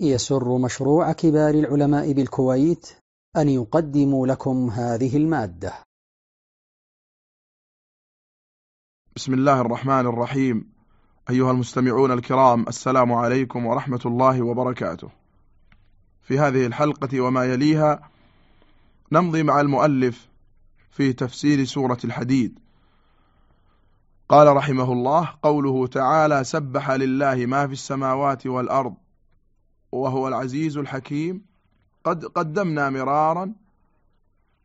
يسر مشروع كبار العلماء بالكويت أن يقدم لكم هذه المادة. بسم الله الرحمن الرحيم. أيها المستمعون الكرام السلام عليكم ورحمة الله وبركاته. في هذه الحلقة وما يليها نمضي مع المؤلف في تفسير سورة الحديد. قال رحمه الله قوله تعالى سبح لله ما في السماوات والأرض وهو العزيز الحكيم. قد قدمنا مرارا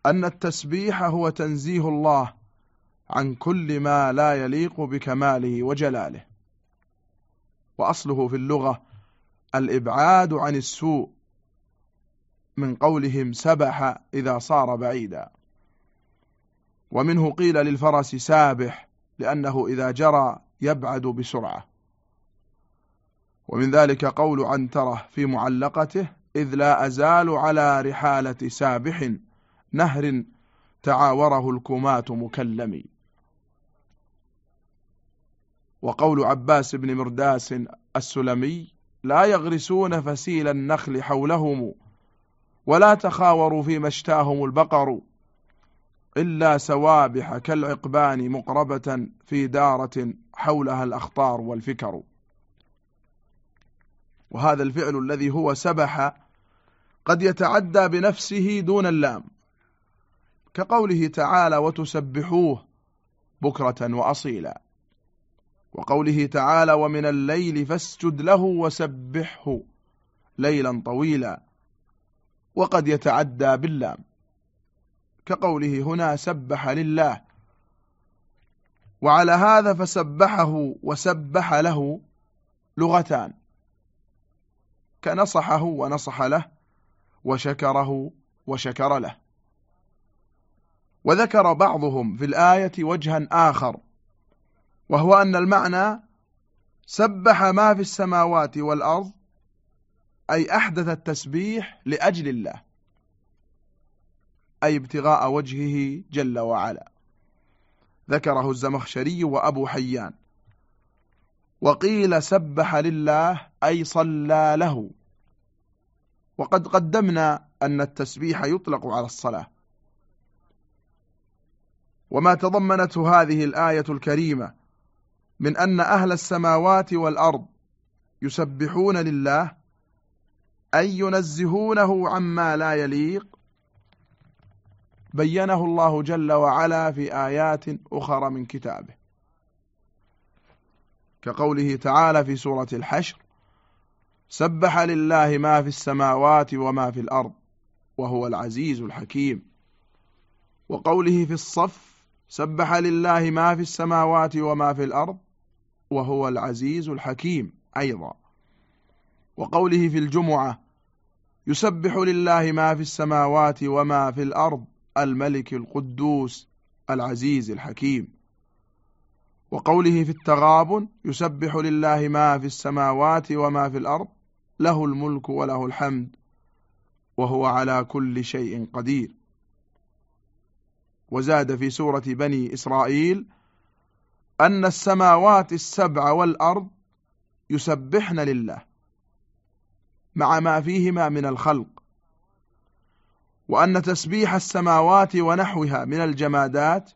أن التسبيح هو تنزيه الله عن كل ما لا يليق بكماله وجلاله. وأصله في اللغة الإبعاد عن السوء من قولهم سبح إذا صار بعيدا. ومنه قيل للفرس سابح لأنه إذا جرى يبعد بسرعة. ومن ذلك قول عنترة في معلقته إذ لا أزال على رحالة سابح نهر تعاوره الكمات مكلمي. وقول عباس بن مرداس السلمي لا يغرسون فسيل النخل حولهم ولا تخاوروا فيما اشتاهم البقر إلا سوابح كالعقبان مقربة في دارة حولها الأخطار والفكر. وهذا الفعل الذي هو سبح قد يتعدى بنفسه دون اللام. كقوله تعالى وتسبحوه بكرة وأصيلا وقوله تعالى ومن الليل فاسجد له وسبحه ليلا طويلا وقد يتعدى باللام. كقوله هنا سبح لله وعلى هذا فسبحه وسبح له لغتان. كنصحه ونصح له وشكره وشكر له. وذكر بعضهم في الآية وجها آخر وهو أن المعنى سبح ما في السماوات والأرض أي أحدث التسبيح لأجل الله أي ابتغاء وجهه جل وعلا. ذكره الزمخشري وأبو حيان. وقيل سبح لله أي صلى له. وقد قدمنا أن التسبيح يطلق على الصلاة. وما تضمنته هذه الآية الكريمة من أن أهل السماوات والأرض يسبحون لله أي ينزهونه عما لا يليق بينه الله جل وعلا في آيات أخرى من كتابه. كقوله تعالى في سورة الحشر سبح لله ما في السماوات وما في الأرض وهو العزيز الحكيم. وقوله في الصف سبح لله ما في السماوات وما في الأرض وهو العزيز الحكيم أيضا. وقوله في الجمعة يسبح لله ما في السماوات وما في الأرض الملك القدوس العزيز الحكيم. وقوله في التغابن يسبح لله ما في السماوات وما في الأرض له الملك وله الحمد وهو على كل شيء قدير. وزاد في سورة بني إسرائيل أن السماوات السبع والأرض يسبحن لله مع ما فيهما من الخلق. وأن تسبيح السماوات ونحوها من الجمادات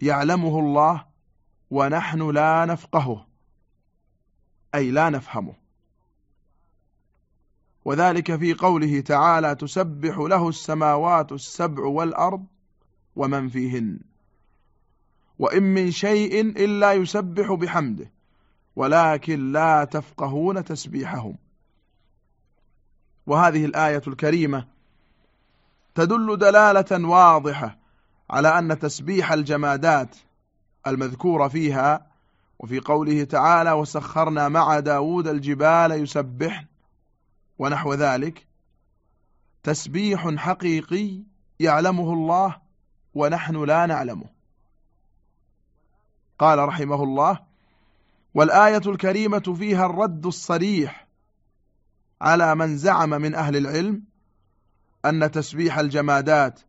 يعلمه الله ونحن لا نفقهه أي لا نفهمه. وذلك في قوله تعالى تسبح له السماوات السبع والأرض ومن فيهن. وإن من شيء إلا يسبح بحمده ولكن لا تفقهون تسبيحهم. وهذه الآية الكريمة تدل دلالة واضحة على أن تسبيح الجمادات المذكورة فيها وفي قوله تعالى وسخرنا مع داود الجبال يسبحن ونحو ذلك. تسبيح حقيقي يعلمه الله ونحن لا نعلمه. قال رحمه الله والآية الكريمة فيها الرد الصريح على من زعم من أهل العلم أن تسبيح الجمادات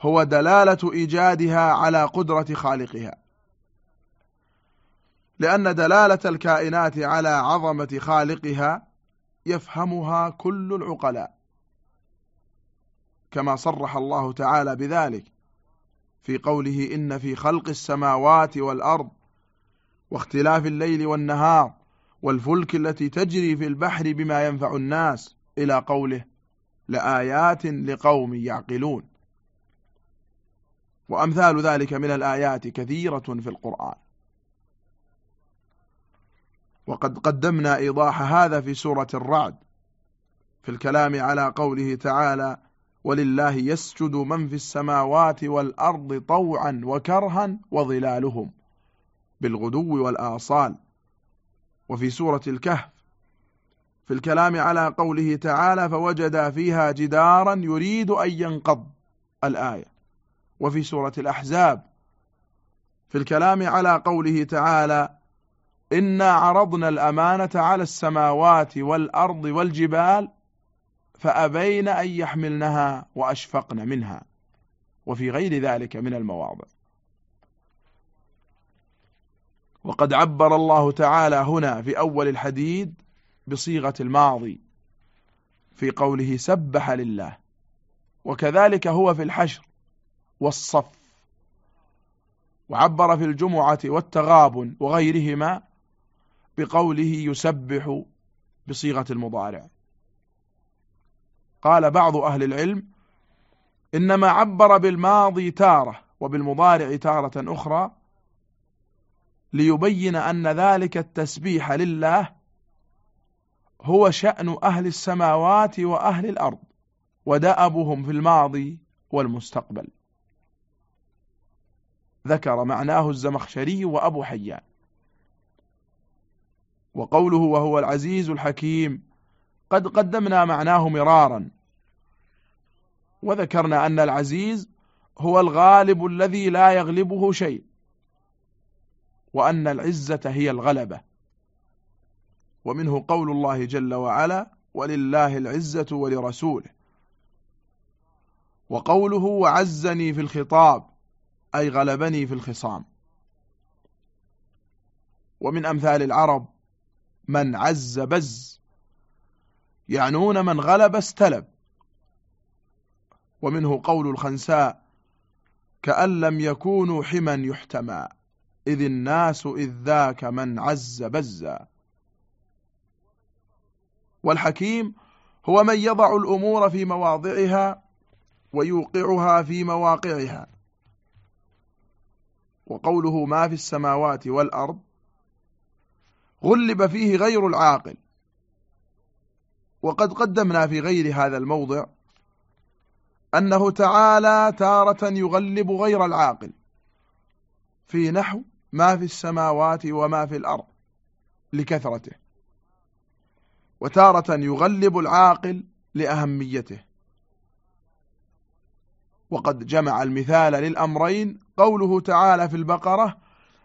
هو دلالة إيجادها على قدرة خالقها. لأن دلالة الكائنات على عظمة خالقها يفهمها كل العقلاء كما صرح الله تعالى بذلك في قوله إن في خلق السماوات والأرض واختلاف الليل والنهار والفلك التي تجري في البحر بما ينفع الناس إلى قوله لآيات لقوم يعقلون. وأمثال ذلك من الآيات كثيرة في القرآن. وقد قدمنا إيضاح هذا في سورة الرعد في الكلام على قوله تعالى ولله يسجد من في السماوات والأرض طوعا وكرها وظلالهم بالغدو والآصال وفي سورة الكهف في الكلام على قوله تعالى فوجد فيها جدارا يريد أن ينقض الآية وفي سورة الأحزاب في الكلام على قوله تعالى إنا عرضنا الأمانة على السماوات والأرض والجبال فأبين أن يحملنها وأشفقن منها وفي غير ذلك من المواضع. وقد عبر الله تعالى هنا في أول الحديد بصيغة الماضي في قوله سبح لله وكذلك هو في الحشر والصف. وعبر في الجمعة والتغابن وغيرهما بقوله يسبح بصيغة المضارع. قال بعض أهل العلم إنما عبر بالماضي تارة وبالمضارع تارة أخرى ليبين أن ذلك التسبيح لله هو شأن أهل السماوات وأهل الأرض ودأبهم في الماضي والمستقبل. ذكر معناه الزمخشري وأبو حيان. وقوله وهو العزيز الحكيم. قد قدمنا معناه مرارا. وذكرنا أن العزيز هو الغالب الذي لا يغلبه شيء وأن العزة هي الغلبة. ومنه قول الله جل وعلا ولله العزة ولرسوله وقوله وعزني في الخطاب أي غلبني في الخصام. ومن أمثال العرب من عز بز يعنون من غلب استلب. ومنه قول الخنساء كأن لم يكونوا حما يحتمى إذ الناس إذ ذاك من عز بزا. والحكيم هو من يضع الأمور في مواضعها ويوقعها في مواقعها. وقوله ما في السماوات والأرض غلب فيه غير العاقل. وقد قدمنا في غير هذا الموضع أنه تعالى تارة يغلب غير العاقل في نحو ما في السماوات وما في الأرض لكثرته. وتارة يغلب العاقل لأهميته. وقد جمع المثال للأمرين قوله تعالى في البقرة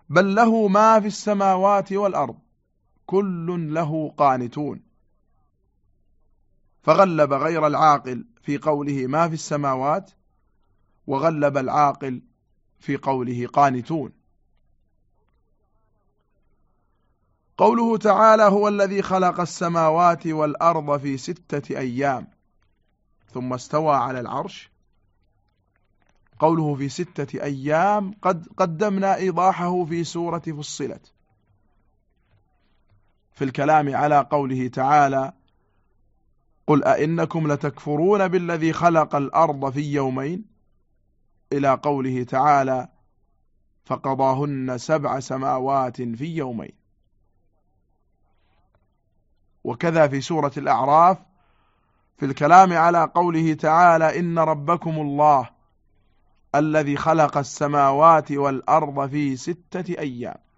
بل له ما في السماوات والأرض كل له قانتون. فغلب غير العاقل في قوله ما في السماوات وغلب العاقل في قوله قانتون. قوله تعالى هو الذي خلق السماوات والأرض في ستة أيام ثم استوى على العرش. قوله في ستة أيام قد قدمنا إيضاحه في سورة فصلت. في الكلام على قوله تعالى قل أئنكم لتكفرون بالذي خلق الأرض في يومين إلى قوله تعالى فقضاهن سبع سماوات في يومين. وكذا في سورة الأعراف في الكلام على قوله تعالى إن ربكم الله الذي خلق السماوات والأرض في ستة أيام.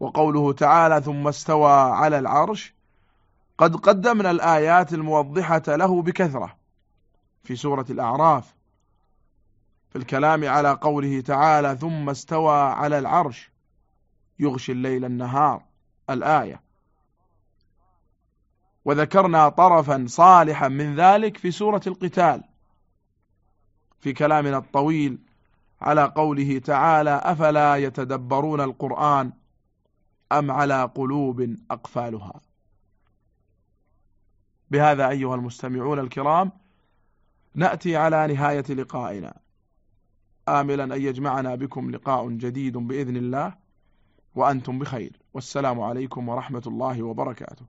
وقوله تعالى ثم استوى على العرش قد قدمنا الآيات الموضحة له بكثرة في سورة الأعراف. في الكلام على قوله تعالى ثم استوى على العرش يغشي الليل النهار الآية. وذكرنا طرفا صالحا من ذلك في سورة القتال. في كلامنا الطويل على قوله تعالى أفلا يتدبرون القرآن؟ أم على قلوب أقفالها. بهذا أيها المستمعون الكرام نأتي على نهاية لقائنا. آملا أن يجمعنا بكم لقاء جديد بإذن الله وأنتم بخير. والسلام عليكم ورحمة الله وبركاته.